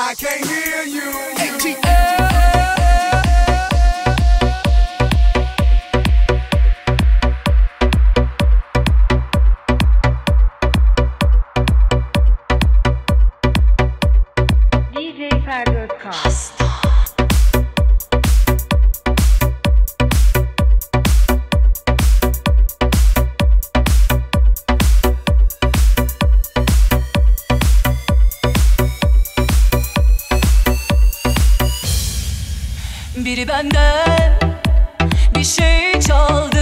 I can't hear you. ATL. Biri benden. Bir şey çaldı